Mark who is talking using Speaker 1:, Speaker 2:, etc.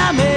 Speaker 1: Mírame.